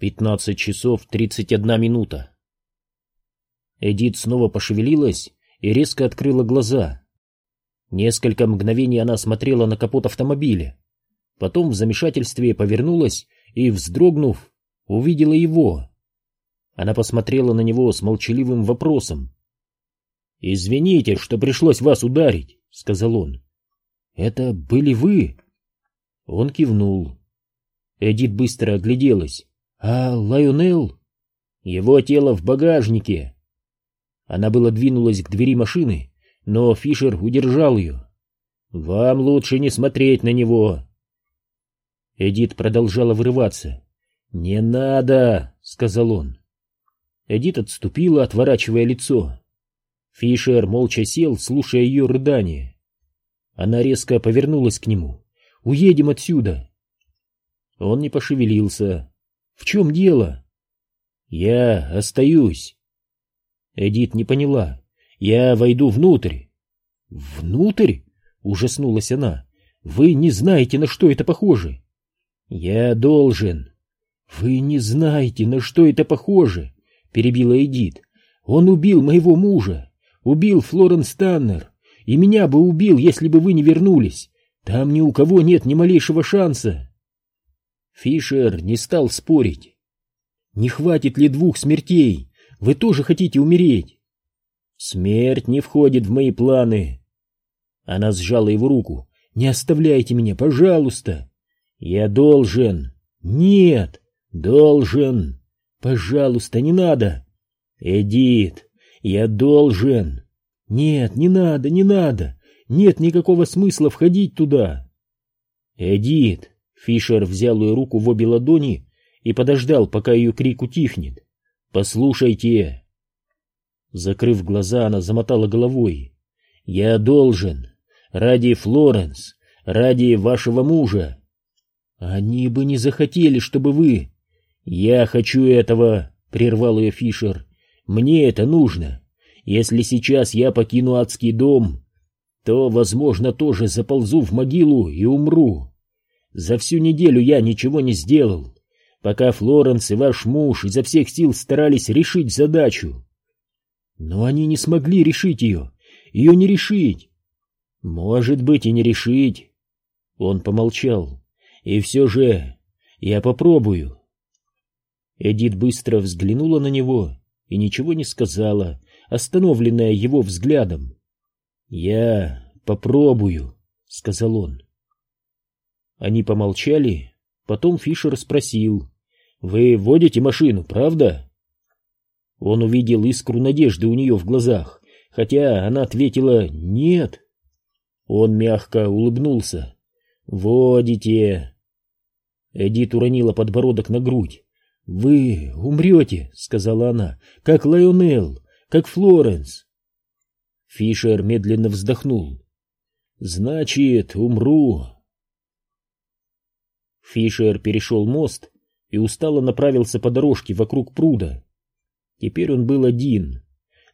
15 часов 31 минута. Эдит снова пошевелилась и резко открыла глаза. Несколько мгновений она смотрела на капот автомобиля. Потом в замешательстве повернулась и, вздрогнув, увидела его. Она посмотрела на него с молчаливым вопросом. «Извините, что пришлось вас ударить», — сказал он. «Это были вы?» Он кивнул. Эдит быстро огляделась. «А Лайонел?» «Его тело в багажнике». Она было двинулась к двери машины, но Фишер удержал ее. «Вам лучше не смотреть на него». Эдит продолжала вырываться. «Не надо!» — сказал он. Эдит отступила, отворачивая лицо. Фишер молча сел, слушая ее рыдание. Она резко повернулась к нему. «Уедем отсюда!» Он не пошевелился. В чем дело? Я остаюсь. Эдит не поняла. Я войду внутрь. Внутрь? Ужаснулась она. Вы не знаете, на что это похоже. Я должен. Вы не знаете, на что это похоже, перебила Эдит. Он убил моего мужа, убил Флоренс Таннер, и меня бы убил, если бы вы не вернулись. Там ни у кого нет ни малейшего шанса. Фишер не стал спорить. «Не хватит ли двух смертей? Вы тоже хотите умереть?» «Смерть не входит в мои планы». Она сжала его руку. «Не оставляйте меня, пожалуйста!» «Я должен!» «Нет!» «Должен!» «Пожалуйста, не надо!» «Эдит, я должен!» «Нет, не надо, не надо! Нет никакого смысла входить туда!» «Эдит, Фишер взял ее руку в обе ладони и подождал, пока ее крик утихнет. «Послушайте!» Закрыв глаза, она замотала головой. «Я должен! Ради Флоренс! Ради вашего мужа!» «Они бы не захотели, чтобы вы...» «Я хочу этого!» — прервал ее Фишер. «Мне это нужно! Если сейчас я покину адский дом, то, возможно, тоже заползу в могилу и умру. За всю неделю я ничего не сделал, пока Флоренс и ваш муж изо всех сил старались решить задачу. Но они не смогли решить ее, ее не решить. Может быть и не решить. Он помолчал. И все же я попробую. Эдит быстро взглянула на него и ничего не сказала, остановленная его взглядом. «Я попробую», — сказал он. Они помолчали, потом Фишер спросил, «Вы водите машину, правда?» Он увидел искру надежды у нее в глазах, хотя она ответила «нет». Он мягко улыбнулся. «Водите!» Эдит уронила подбородок на грудь. «Вы умрете», — сказала она, — «как Лайонел, как Флоренс». Фишер медленно вздохнул. «Значит, умру Фишер перешел мост и устало направился по дорожке вокруг пруда. Теперь он был один.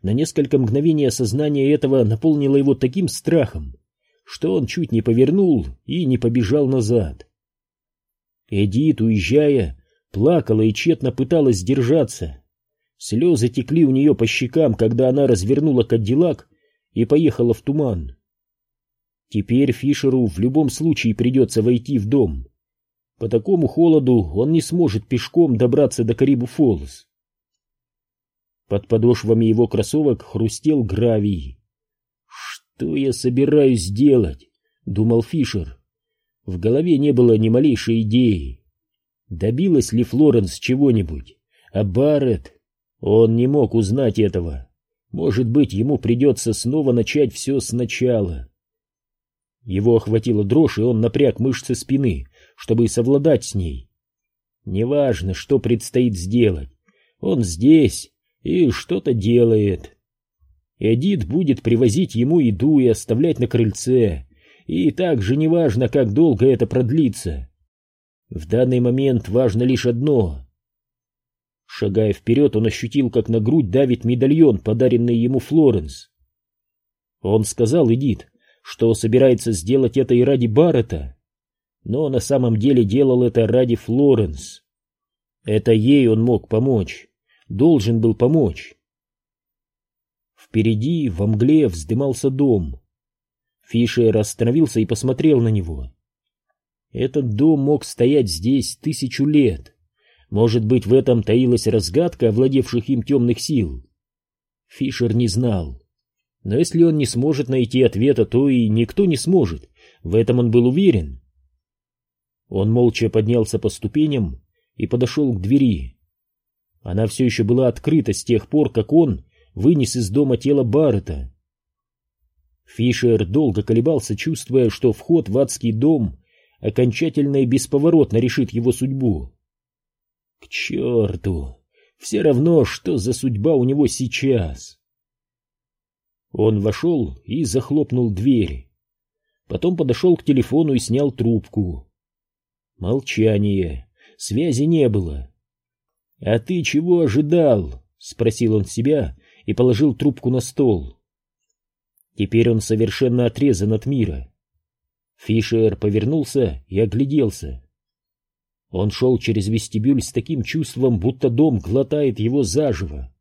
На несколько мгновений осознание этого наполнило его таким страхом, что он чуть не повернул и не побежал назад. Эдит, уезжая, плакала и тщетно пыталась сдержаться. Слезы текли у нее по щекам, когда она развернула кадиллак и поехала в туман. Теперь Фишеру в любом случае придется войти в дом. По такому холоду он не сможет пешком добраться до Карибу Фоллс. Под подошвами его кроссовок хрустел гравий. «Что я собираюсь делать?» — думал Фишер. В голове не было ни малейшей идеи. Добилась ли Флоренс чего-нибудь? А Барретт? Он не мог узнать этого. Может быть, ему придется снова начать все сначала. Его охватила дрожь, и он напряг мышцы спины, чтобы совладать с ней. Неважно, что предстоит сделать, он здесь и что-то делает. Эдит будет привозить ему еду и оставлять на крыльце, и также неважно, как долго это продлится. В данный момент важно лишь одно. Шагая вперед, он ощутил, как на грудь давит медальон, подаренный ему Флоренс. Он сказал Эдит, что собирается сделать это и ради Баррета, но на самом деле делал это ради Флоренс. Это ей он мог помочь, должен был помочь. Впереди во мгле вздымался дом. Фишер остановился и посмотрел на него. Этот дом мог стоять здесь тысячу лет. Может быть, в этом таилась разгадка овладевших им темных сил. Фишер не знал. Но если он не сможет найти ответа, то и никто не сможет. В этом он был уверен. Он молча поднялся по ступеням и подошел к двери. Она все еще была открыта с тех пор, как он вынес из дома тело Баррета. Фишер долго колебался, чувствуя, что вход в адский дом окончательно и бесповоротно решит его судьбу. К черту! Все равно, что за судьба у него сейчас. Он вошел и захлопнул дверь. Потом подошел к телефону и снял трубку. Молчание. Связи не было. «А ты чего ожидал?» — спросил он себя и положил трубку на стол. Теперь он совершенно отрезан от мира. Фишер повернулся и огляделся. Он шел через вестибюль с таким чувством, будто дом глотает его заживо.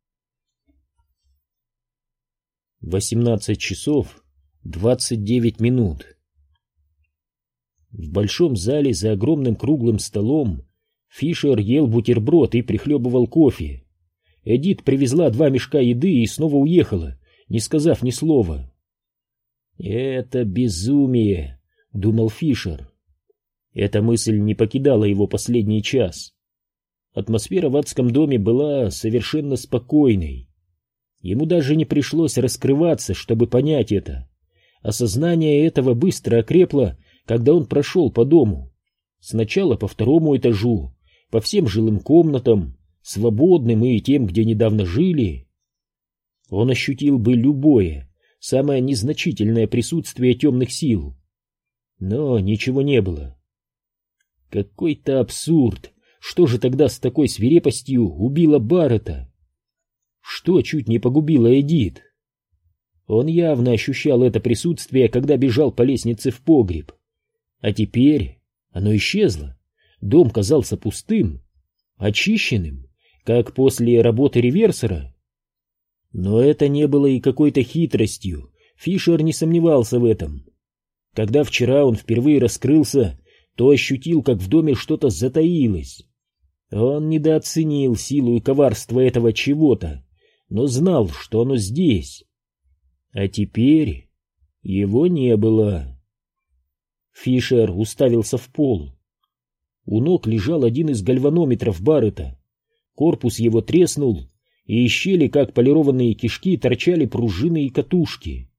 Восемнадцать часов двадцать девять минут. В большом зале за огромным круглым столом Фишер ел бутерброд и прихлебывал кофе. Эдит привезла два мешка еды и снова уехала, не сказав ни слова. «Это безумие», — думал Фишер. Эта мысль не покидала его последний час. Атмосфера в адском доме была совершенно спокойной. Ему даже не пришлось раскрываться, чтобы понять это. Осознание этого быстро окрепло, когда он прошел по дому. Сначала по второму этажу, по всем жилым комнатам, свободным и тем, где недавно жили. Он ощутил бы любое, самое незначительное присутствие темных сил. Но ничего не было. Какой-то абсурд. Что же тогда с такой свирепостью убило Баррета? Что чуть не погубило Эдит? Он явно ощущал это присутствие, когда бежал по лестнице в погреб. А теперь оно исчезло. Дом казался пустым, очищенным, как после работы реверсора. Но это не было и какой-то хитростью. Фишер не сомневался в этом. Когда вчера он впервые раскрылся, то ощутил, как в доме что-то затаилось. Он недооценил силу и коварство этого чего-то, но знал, что оно здесь. А теперь его не было. Фишер уставился в пол. У ног лежал один из гальванометров Баррета. Корпус его треснул, и из щели, как полированные кишки, торчали пружины и катушки.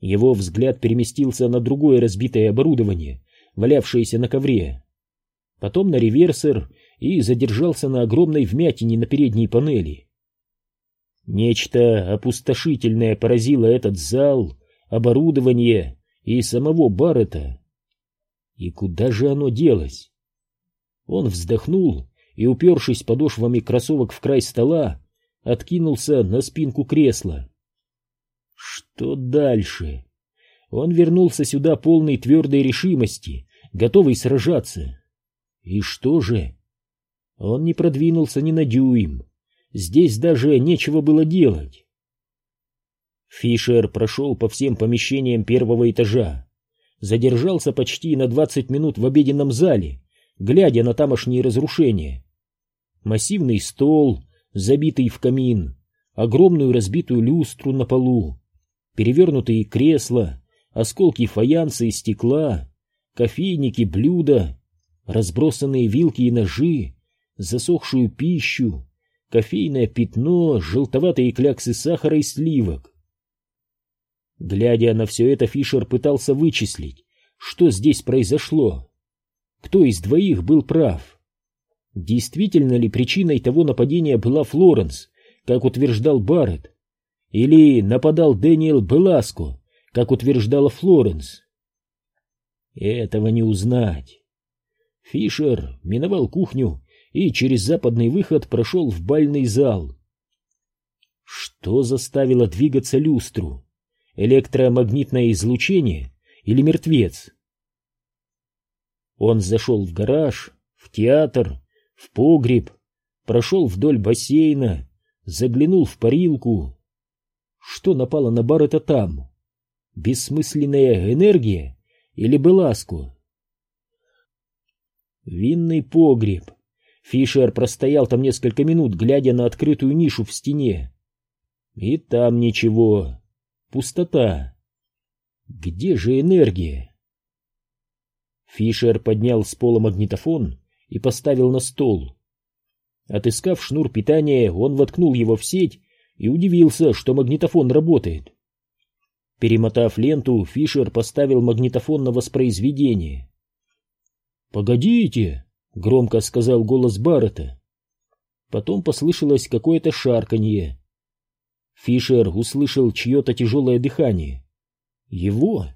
Его взгляд переместился на другое разбитое оборудование, валявшееся на ковре. Потом на реверсор и задержался на огромной вмятине на передней панели. Нечто опустошительное поразило этот зал, оборудование и самого Баррета. И куда же оно делось? Он вздохнул и, упершись подошвами кроссовок в край стола, откинулся на спинку кресла. Что дальше? Он вернулся сюда полной твердой решимости, готовый сражаться. И что же? Он не продвинулся ни на дюйм. Здесь даже нечего было делать. Фишер прошел по всем помещениям первого этажа, задержался почти на двадцать минут в обеденном зале, глядя на тамошние разрушения. Массивный стол, забитый в камин, огромную разбитую люстру на полу, перевернутые кресла, осколки фаянса и стекла, кофейники, блюда, разбросанные вилки и ножи, засохшую пищу, кофейное пятно, желтоватые кляксы сахара и сливок. Глядя на все это, Фишер пытался вычислить, что здесь произошло. Кто из двоих был прав? Действительно ли причиной того нападения была Флоренс, как утверждал Барретт? Или нападал Дэниел Беласко, как утверждала Флоренс. Этого не узнать. Фишер миновал кухню и через западный выход прошел в бальный зал. Что заставило двигаться люстру? Электромагнитное излучение или мертвец? Он зашел в гараж, в театр, в погреб, прошел вдоль бассейна, заглянул в парилку. Что напало на Баррета там? Бессмысленная энергия или Беласку? Винный погреб. Фишер простоял там несколько минут, глядя на открытую нишу в стене. И там ничего. Пустота. Где же энергия? Фишер поднял с пола магнитофон и поставил на стол. Отыскав шнур питания, он воткнул его в сеть и удивился, что магнитофон работает. Перемотав ленту, Фишер поставил магнитофон на воспроизведение. «Погодите!» — громко сказал голос Баррета. Потом послышалось какое-то шарканье. Фишер услышал чье-то тяжелое дыхание. «Его?»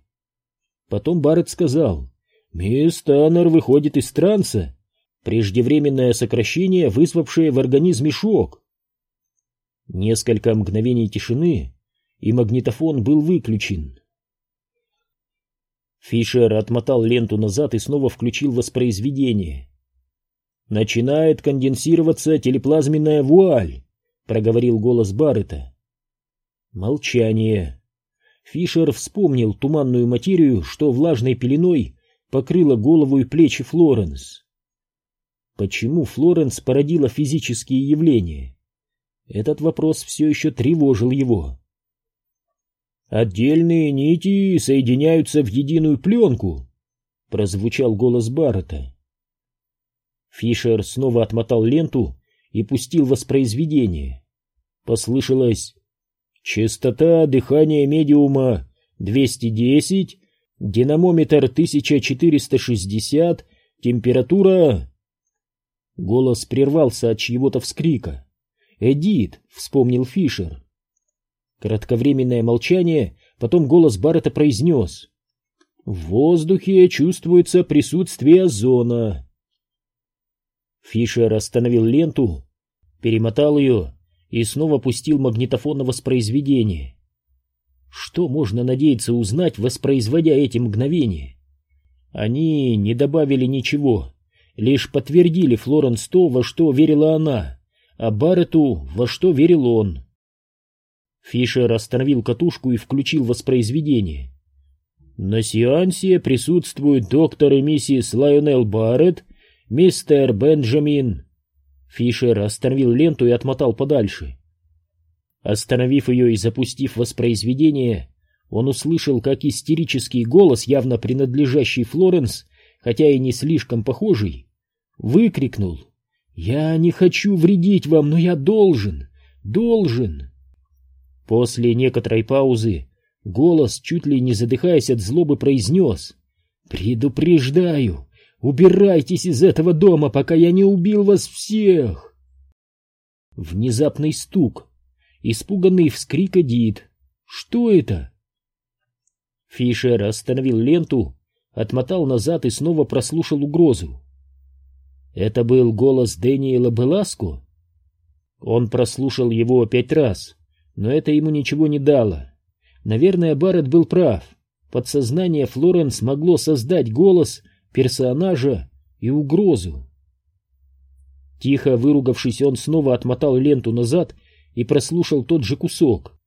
Потом Барретт сказал, «Мисс Таннер выходит из транса. Преждевременное сокращение, вызвавшее в организме шок». Несколько мгновений тишины, и магнитофон был выключен. Фишер отмотал ленту назад и снова включил воспроизведение. «Начинает конденсироваться телеплазменная вуаль», — проговорил голос Баррета. Молчание. Фишер вспомнил туманную материю, что влажной пеленой покрыла голову и плечи Флоренс. Почему Флоренс породила физические явления? Этот вопрос все еще тревожил его. «Отдельные нити соединяются в единую пленку», — прозвучал голос Баррета. Фишер снова отмотал ленту и пустил воспроизведение. Послышалось «Частота дыхания медиума 210, динамометр 1460, температура...» Голос прервался от чьего-то вскрика. «Эдит!» — вспомнил Фишер. Кратковременное молчание, потом голос Баррета произнес. «В воздухе чувствуется присутствие озона». Фишер остановил ленту, перемотал ее и снова пустил магнитофон на воспроизведение. Что можно надеяться узнать, воспроизводя эти мгновения? Они не добавили ничего, лишь подтвердили Флоренс то, во что верила она, а Барретту, во что верил он. Фишер остановил катушку и включил воспроизведение. На сеансе присутствуют доктор и миссис Лайонел Барретт, мистер Бенджамин. Фишер остановил ленту и отмотал подальше. Остановив ее и запустив воспроизведение, он услышал, как истерический голос, явно принадлежащий Флоренс, хотя и не слишком похожий, выкрикнул «Я не хочу вредить вам, но я должен, должен!» После некоторой паузы голос, чуть ли не задыхаясь от злобы, произнес «Предупреждаю, убирайтесь из этого дома, пока я не убил вас всех!» Внезапный стук, испуганный вскрик Эдит. «Что это?» Фишер остановил ленту, отмотал назад и снова прослушал угрозу. Это был голос Дэниела Беласко. Он прослушал его пять раз — но это ему ничего не дало. Наверное, Барретт был прав. Подсознание Флоренс могло создать голос, персонажа и угрозу. Тихо выругавшись, он снова отмотал ленту назад и прослушал тот же кусок.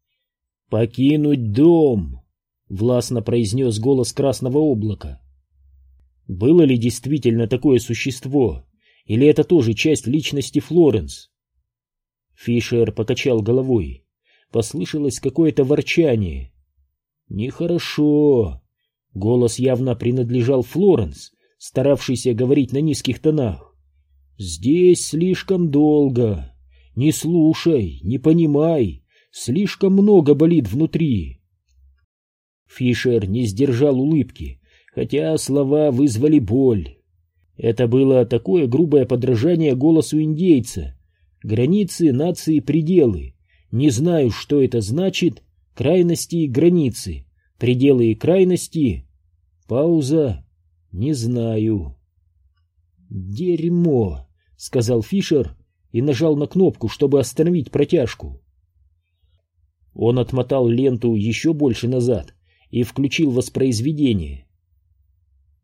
«Покинуть дом!» — властно произнес голос красного облака. Было ли действительно такое существо, или это тоже часть личности Флоренс? Фишер покачал головой послышалось какое-то ворчание. Нехорошо. Голос явно принадлежал Флоренс, старавшийся говорить на низких тонах. Здесь слишком долго. Не слушай, не понимай. Слишком много болит внутри. Фишер не сдержал улыбки, хотя слова вызвали боль. Это было такое грубое подражание голосу индейца. Границы нации пределы. Не знаю, что это значит. Крайности и границы. Пределы и крайности. Пауза. Не знаю. Дерьмо, сказал Фишер и нажал на кнопку, чтобы остановить протяжку. Он отмотал ленту еще больше назад и включил воспроизведение.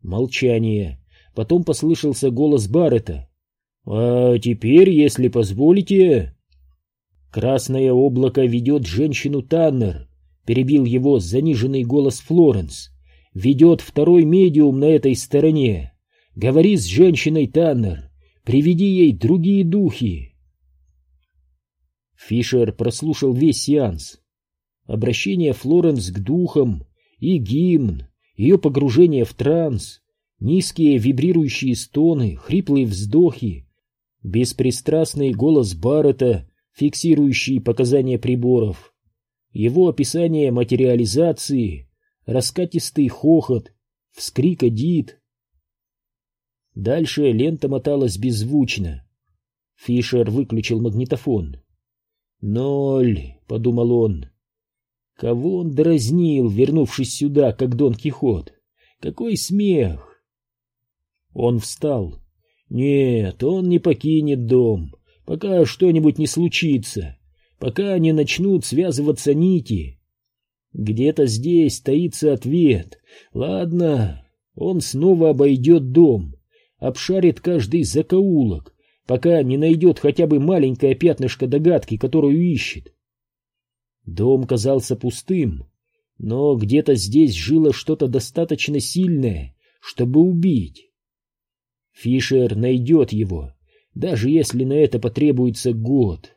Молчание. Потом послышался голос Баррета. А теперь, если позволите... Красное облако ведет женщину Таннер, перебил его заниженный голос Флоренс. Ведет второй медиум на этой стороне. Говори с женщиной Таннер, приведи ей другие духи. Фишер прослушал весь сеанс. Обращение Флоренс к духам и гимн, ее погружение в транс, низкие вибрирующие стоны, хриплые вздохи, беспристрастный голос Баррета, фиксирующий показания приборов, его описание материализации, раскатистый хохот, вскрик Эдит. Дальше лента моталась беззвучно. Фишер выключил магнитофон. «Ноль», — подумал он. Кого он дразнил, вернувшись сюда, как Дон Кихот? Какой смех! Он встал. Нет, он не покинет дом, пока что-нибудь не случится, пока не начнут связываться нити. Где-то здесь таится ответ. Ладно, он снова обойдет дом, обшарит каждый закоулок, пока не найдет хотя бы маленькое пятнышко догадки, которую ищет. Дом казался пустым, но где-то здесь жило что-то достаточно сильное, чтобы убить. Фишер найдет его, даже если на это потребуется год.